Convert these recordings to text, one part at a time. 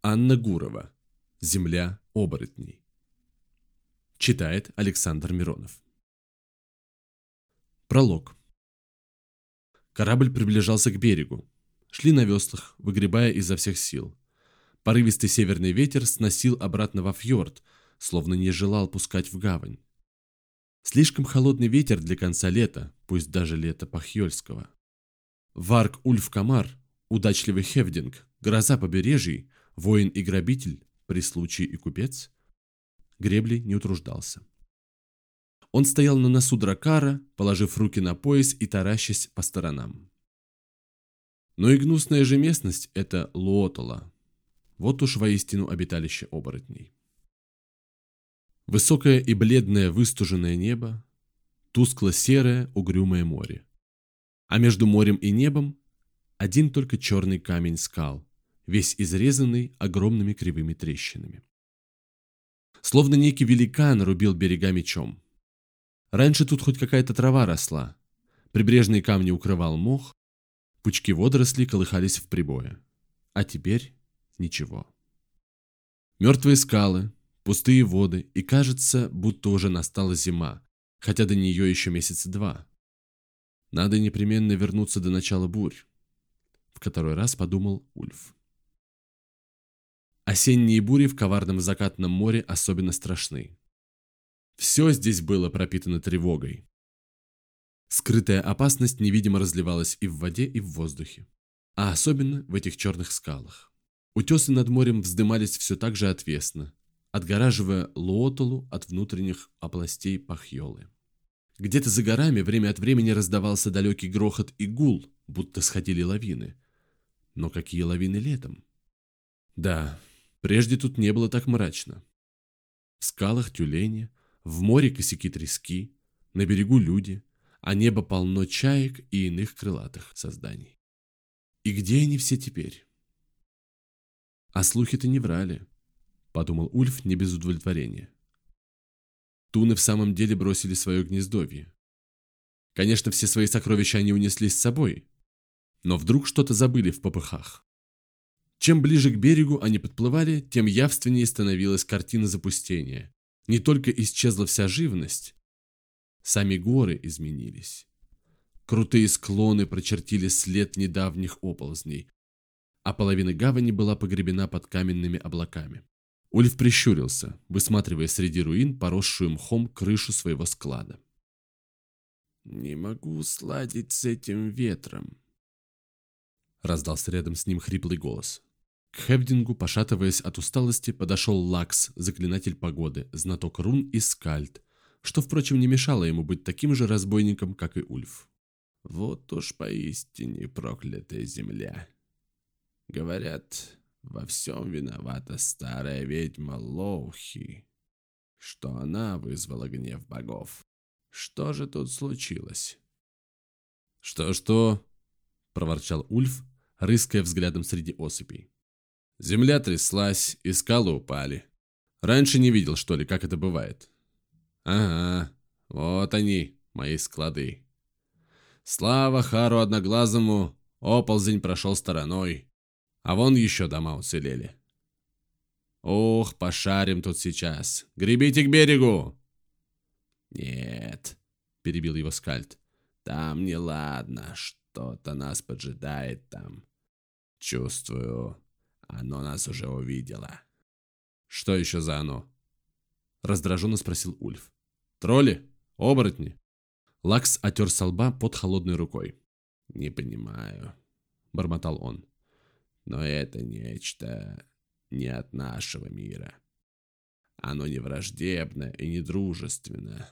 Анна Гурова. Земля оборотней. Читает Александр Миронов. Пролог. Корабль приближался к берегу. Шли на веслах, выгребая изо всех сил. Порывистый северный ветер сносил обратно во фьорд, словно не желал пускать в гавань. Слишком холодный ветер для конца лета, пусть даже лета Пахьёльского. Варк Ульф Камар, удачливый Хевдинг, гроза побережий, воин и грабитель, при случае и купец, гребли не утруждался. Он стоял на носу дракара, положив руки на пояс и таращась по сторонам. Но и гнусная же местность – это Луотола. Вот уж воистину обиталище оборотней. Высокое и бледное выстуженное небо, тускло-серое угрюмое море. А между морем и небом один только черный камень скал, весь изрезанный огромными кривыми трещинами. Словно некий великан рубил берега мечом. Раньше тут хоть какая-то трава росла, прибрежные камни укрывал мох, пучки водорослей колыхались в прибое. А теперь ничего. Мертвые скалы, пустые воды, и кажется, будто уже настала зима, хотя до нее еще месяца два. Надо непременно вернуться до начала бурь, в который раз подумал Ульф. Осенние бури в коварном закатном море особенно страшны. Все здесь было пропитано тревогой. Скрытая опасность невидимо разливалась и в воде, и в воздухе. А особенно в этих черных скалах. Утесы над морем вздымались все так же отвесно, отгораживая Луотолу от внутренних областей Пахьолы. Где-то за горами время от времени раздавался далекий грохот и гул, будто сходили лавины. Но какие лавины летом? Да, прежде тут не было так мрачно. В скалах тюлени, в море косяки трески, на берегу люди, а небо полно чаек и иных крылатых созданий. И где они все теперь? А слухи-то не врали подумал Ульф не без удовлетворения. Туны в самом деле бросили свое гнездовье. Конечно, все свои сокровища они унесли с собой, но вдруг что-то забыли в попыхах. Чем ближе к берегу они подплывали, тем явственнее становилась картина запустения. Не только исчезла вся живность, сами горы изменились. Крутые склоны прочертили след недавних оползней, а половина гавани была погребена под каменными облаками. Ульф прищурился, высматривая среди руин поросшую мхом крышу своего склада. «Не могу сладить с этим ветром», — раздался рядом с ним хриплый голос. К Хевдингу, пошатываясь от усталости, подошел Лакс, заклинатель погоды, знаток рун и скальд, что, впрочем, не мешало ему быть таким же разбойником, как и Ульф. «Вот уж поистине проклятая земля. Говорят, во всем виновата старая ведьма Лоухи, что она вызвала гнев богов. Что же тут случилось? «Что-что?» – проворчал Ульф, рыская взглядом среди осыпей. Земля тряслась, и скалы упали. Раньше не видел, что ли, как это бывает. Ага, вот они, мои склады. Слава Хару Одноглазому, оползень прошел стороной. А вон еще дома уцелели. Ох, пошарим тут сейчас. Гребите к берегу. Нет, перебил его скальд. Там не ладно, что-то нас поджидает там. Чувствую, оно нас уже увидело. Что еще за оно? Раздраженно спросил Ульф. Тролли? Оборотни? Лакс отер со лба под холодной рукой. «Не понимаю», — бормотал он. Но это нечто не от нашего мира. Оно не враждебно и не дружественно.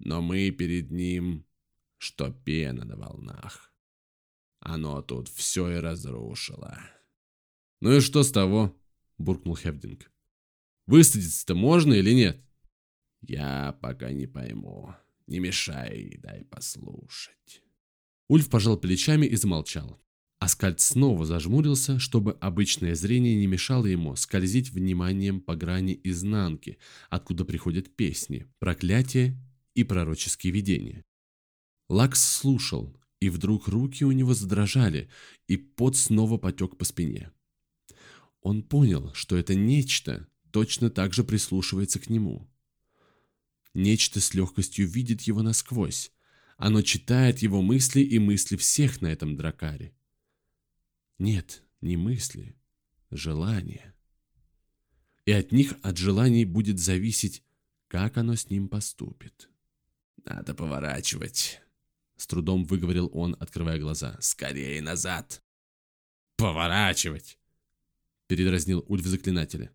Но мы перед ним, что пена на волнах. Оно тут все и разрушило. «Ну и что с того?» – буркнул Хевдинг. «Высадиться-то можно или нет?» «Я пока не пойму. Не мешай, дай послушать». Ульф пожал плечами и замолчал. Аскальд снова зажмурился, чтобы обычное зрение не мешало ему скользить вниманием по грани изнанки, откуда приходят песни, проклятия и пророческие видения. Лакс слушал, и вдруг руки у него задрожали, и пот снова потек по спине. Он понял, что это нечто точно так же прислушивается к нему. Нечто с легкостью видит его насквозь. Оно читает его мысли и мысли всех на этом дракаре. Нет, не мысли, желания. И от них, от желаний будет зависеть, как оно с ним поступит. «Надо поворачивать», — с трудом выговорил он, открывая глаза. «Скорее назад!» «Поворачивать!» — передразнил Ульф заклинателя.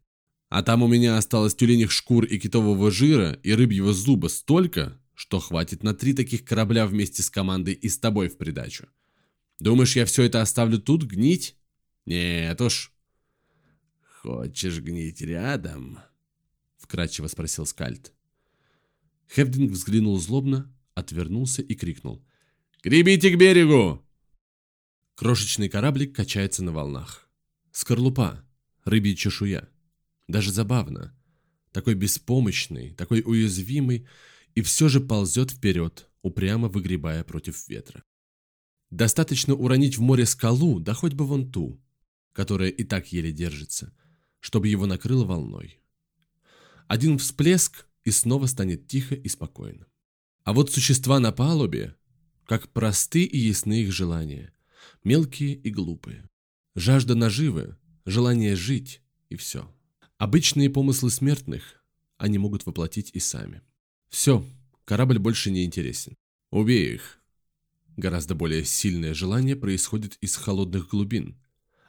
А там у меня осталось тюленях шкур и китового жира и рыбьего зуба столько, что хватит на три таких корабля вместе с командой и с тобой в придачу. Думаешь, я все это оставлю тут гнить? Нет уж. Хочешь гнить рядом? Вкратчиво спросил Скальд. Хевдинг взглянул злобно, отвернулся и крикнул. «Гребите к берегу!» Крошечный кораблик качается на волнах. Скорлупа, рыбья чешуя. Даже забавно. Такой беспомощный, такой уязвимый, и все же ползет вперед, упрямо выгребая против ветра. Достаточно уронить в море скалу, да хоть бы вон ту, которая и так еле держится, чтобы его накрыло волной. Один всплеск, и снова станет тихо и спокойно. А вот существа на палубе, как просты и ясны их желания, мелкие и глупые. Жажда наживы, желание жить и все. Обычные помыслы смертных они могут воплотить и сами. Все, корабль больше не интересен. Убей их. Гораздо более сильное желание происходит из холодных глубин,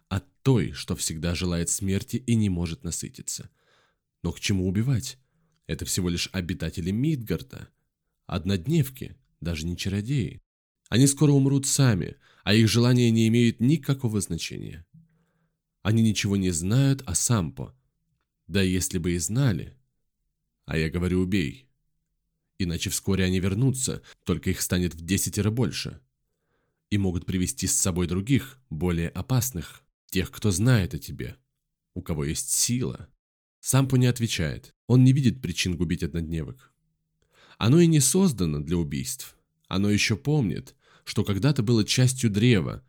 от той, что всегда желает смерти и не может насытиться. Но к чему убивать? Это всего лишь обитатели Мидгарда, однодневки, даже не чародеи. Они скоро умрут сами, а их желания не имеют никакого значения. Они ничего не знают о Сампо, да если бы и знали. А я говорю, убей. Иначе вскоре они вернутся, только их станет в десятеро больше. И могут привести с собой других, более опасных, тех, кто знает о тебе, у кого есть сила. Сампу не отвечает, он не видит причин губить однодневок. Оно и не создано для убийств. Оно еще помнит, что когда-то было частью древа,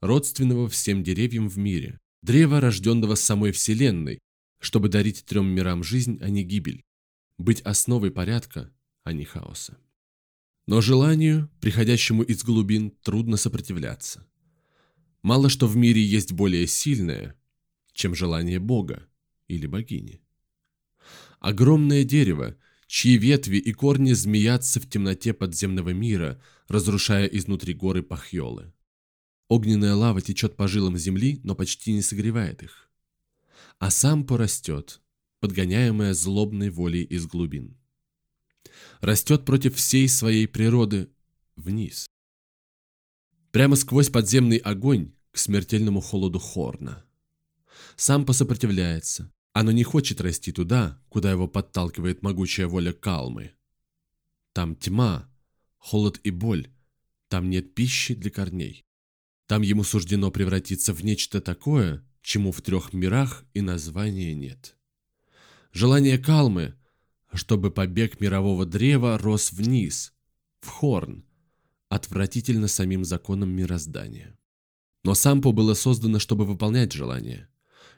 родственного всем деревьям в мире. Древа, рожденного самой Вселенной, чтобы дарить трем мирам жизнь, а не гибель, быть основой порядка, а не хаоса. Но желанию, приходящему из глубин, трудно сопротивляться. Мало что в мире есть более сильное, чем желание Бога или богини. Огромное дерево, чьи ветви и корни змеятся в темноте подземного мира, разрушая изнутри горы Пахьолы. Огненная лава течет по жилам земли, но почти не согревает их а сам порастет, подгоняемая злобной волей из глубин. Растет против всей своей природы вниз. Прямо сквозь подземный огонь к смертельному холоду Хорна. Сам посопротивляется. Оно не хочет расти туда, куда его подталкивает могучая воля Калмы. Там тьма, холод и боль. Там нет пищи для корней. Там ему суждено превратиться в нечто такое, чему в трех мирах и названия нет. Желание Калмы, чтобы побег мирового древа рос вниз, в Хорн, отвратительно самим законам мироздания. Но Сампо было создано, чтобы выполнять желания.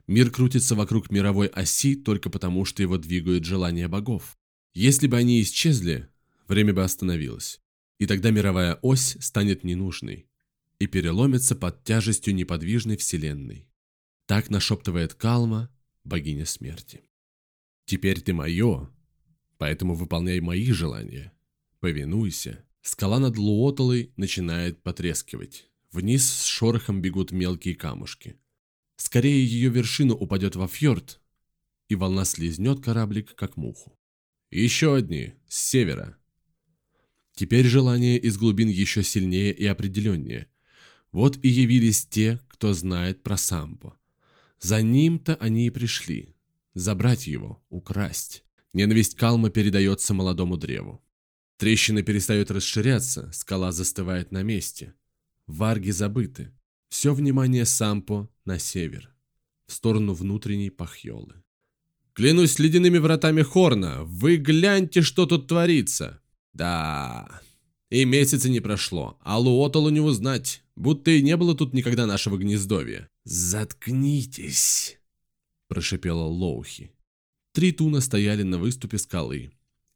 Мир крутится вокруг мировой оси только потому, что его двигают желания богов. Если бы они исчезли, время бы остановилось. И тогда мировая ось станет ненужной и переломится под тяжестью неподвижной вселенной. Так нашептывает Калма, богиня смерти. «Теперь ты мое, поэтому выполняй мои желания. Повинуйся». Скала над Луотолой начинает потрескивать. Вниз с шорохом бегут мелкие камушки. Скорее ее вершина упадет во фьорд, и волна слезнет кораблик, как муху. Еще одни, с севера. Теперь желание из глубин еще сильнее и определеннее. Вот и явились те, кто знает про самбо. За ним-то они и пришли. Забрать его, украсть. Ненависть Калма передается молодому древу. Трещина перестает расширяться, скала застывает на месте. Варги забыты. Все внимание Сампо на север, в сторону внутренней Пахьолы. «Клянусь ледяными вратами Хорна, вы гляньте, что тут творится!» «Да, и месяца не прошло, а Луотолу не узнать, будто и не было тут никогда нашего гнездовья. «Заткнитесь!» прошипела Лоухи. Три туна стояли на выступе скалы,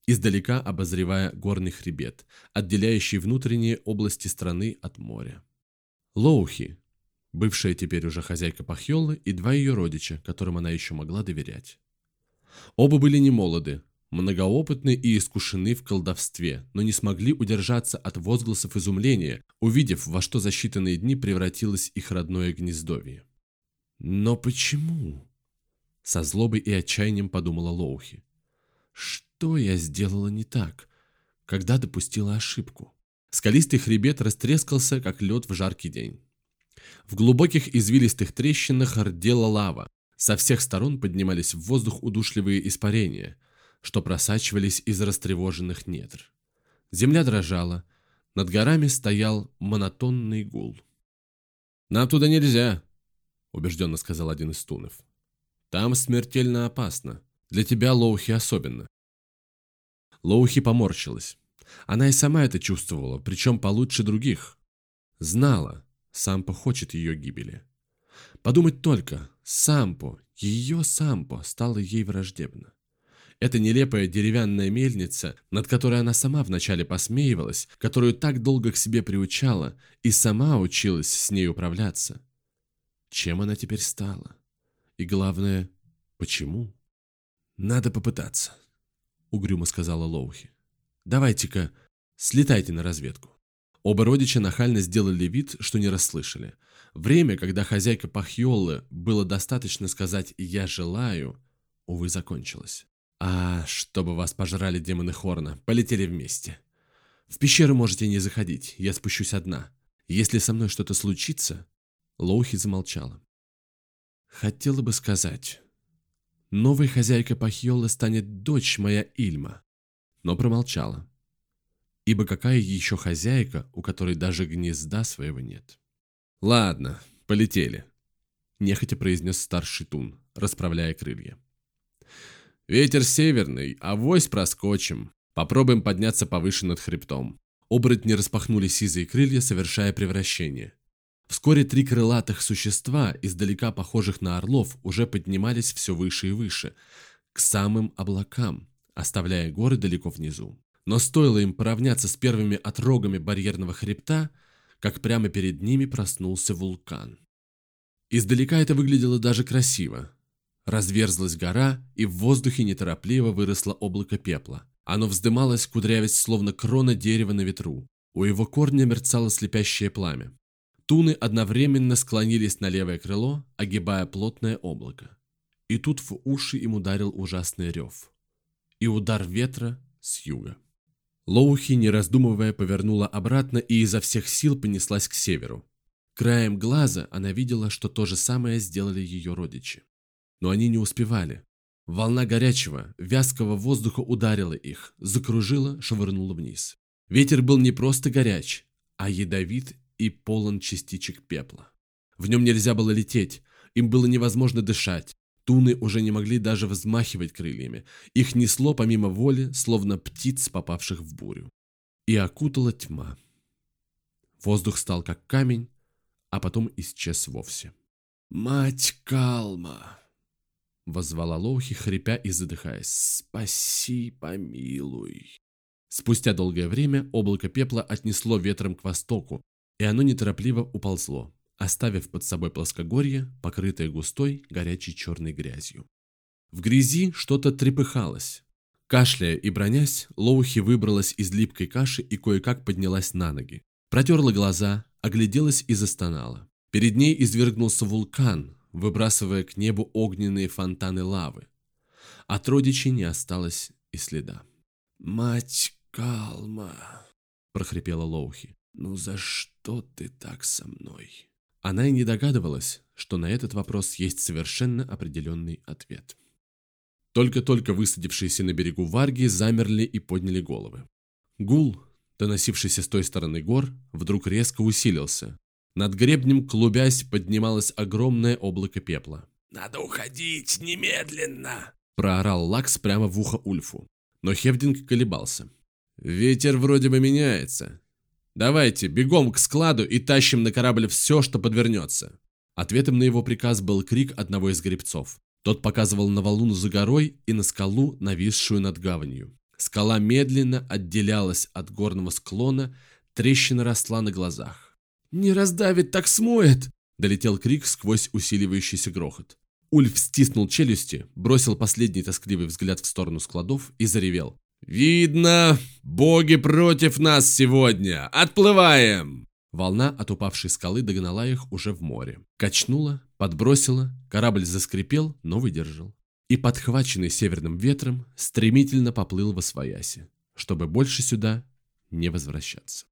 издалека обозревая горный хребет, отделяющий внутренние области страны от моря. Лоухи, бывшая теперь уже хозяйка Пахьолы, и два ее родича, которым она еще могла доверять. Оба были не молоды, многоопытны и искушены в колдовстве, но не смогли удержаться от возгласов изумления, увидев, во что за считанные дни превратилось их родное гнездовье. «Но почему?» Со злобой и отчаянием подумала Лоухи. «Что я сделала не так? Когда допустила ошибку?» Скалистый хребет растрескался, как лед в жаркий день. В глубоких извилистых трещинах рдела лава. Со всех сторон поднимались в воздух удушливые испарения, что просачивались из растревоженных недр. Земля дрожала, над горами стоял монотонный гул. «Нам туда нельзя», — убежденно сказал один из тунов. Там смертельно опасно. Для тебя, Лоухи, особенно. Лоухи поморщилась. Она и сама это чувствовала, причем получше других. Знала, Сампо хочет ее гибели. Подумать только, Сампо, ее Сампо, стало ей враждебно. Эта нелепая деревянная мельница, над которой она сама вначале посмеивалась, которую так долго к себе приучала и сама училась с ней управляться. Чем она теперь стала? И главное, почему? Надо попытаться, угрюмо сказала Лоухи. Давайте-ка, слетайте на разведку. Оба родича нахально сделали вид, что не расслышали. Время, когда хозяйка Пахьолы было достаточно сказать «я желаю», увы, закончилось. А, чтобы вас пожрали демоны Хорна, полетели вместе. В пещеру можете не заходить, я спущусь одна. Если со мной что-то случится... Лоухи замолчала. Хотела бы сказать. Новой хозяйкой Пахьолы станет дочь моя Ильма. Но промолчала. Ибо какая еще хозяйка, у которой даже гнезда своего нет? Ладно, полетели. Нехотя произнес старший тун, расправляя крылья. Ветер северный, а вось проскочим. Попробуем подняться повыше над хребтом. Оборотни распахнули сизые крылья, совершая превращение. Вскоре три крылатых существа, издалека похожих на орлов, уже поднимались все выше и выше, к самым облакам, оставляя горы далеко внизу. Но стоило им поравняться с первыми отрогами барьерного хребта, как прямо перед ними проснулся вулкан. Издалека это выглядело даже красиво. Разверзлась гора, и в воздухе неторопливо выросло облако пепла. Оно вздымалось, кудрявясь, словно крона дерева на ветру. У его корня мерцало слепящее пламя. Туны одновременно склонились на левое крыло, огибая плотное облако. И тут в уши им ударил ужасный рев. И удар ветра с юга. Лоухи, не раздумывая, повернула обратно и изо всех сил понеслась к северу. Краем глаза она видела, что то же самое сделали ее родичи. Но они не успевали. Волна горячего, вязкого воздуха ударила их, закружила, швырнула вниз. Ветер был не просто горяч, а ядовит и полон частичек пепла. В нем нельзя было лететь, им было невозможно дышать. Туны уже не могли даже взмахивать крыльями. Их несло помимо воли, словно птиц, попавших в бурю. И окутала тьма. Воздух стал как камень, а потом исчез вовсе. «Мать Калма!» — возвала Лоухи, хрипя и задыхаясь. «Спаси, помилуй!» Спустя долгое время облако пепла отнесло ветром к востоку, и оно неторопливо уползло, оставив под собой плоскогорье, покрытое густой, горячей черной грязью. В грязи что-то трепыхалось. Кашляя и бронясь, Лоухи выбралась из липкой каши и кое-как поднялась на ноги. Протерла глаза, огляделась и застонала. Перед ней извергнулся вулкан, выбрасывая к небу огненные фонтаны лавы. От родичей не осталось и следа. «Мать Калма!» – прохрипела Лоухи. «Ну за что ты так со мной?» Она и не догадывалась, что на этот вопрос есть совершенно определенный ответ. Только-только высадившиеся на берегу варги замерли и подняли головы. Гул, доносившийся с той стороны гор, вдруг резко усилился. Над гребнем, клубясь, поднималось огромное облако пепла. «Надо уходить немедленно!» – проорал Лакс прямо в ухо Ульфу. Но Хевдинг колебался. «Ветер вроде бы меняется. Давайте, бегом к складу и тащим на корабль все, что подвернется. Ответом на его приказ был крик одного из гребцов. Тот показывал на валун за горой и на скалу, нависшую над гаванью. Скала медленно отделялась от горного склона, трещина росла на глазах. «Не раздавит, так смоет!» – долетел крик сквозь усиливающийся грохот. Ульф стиснул челюсти, бросил последний тоскливый взгляд в сторону складов и заревел. «Видно, боги против нас сегодня! Отплываем!» Волна от упавшей скалы догнала их уже в море. Качнула, подбросила, корабль заскрипел, но выдержал. И, подхваченный северным ветром, стремительно поплыл во свояси, чтобы больше сюда не возвращаться.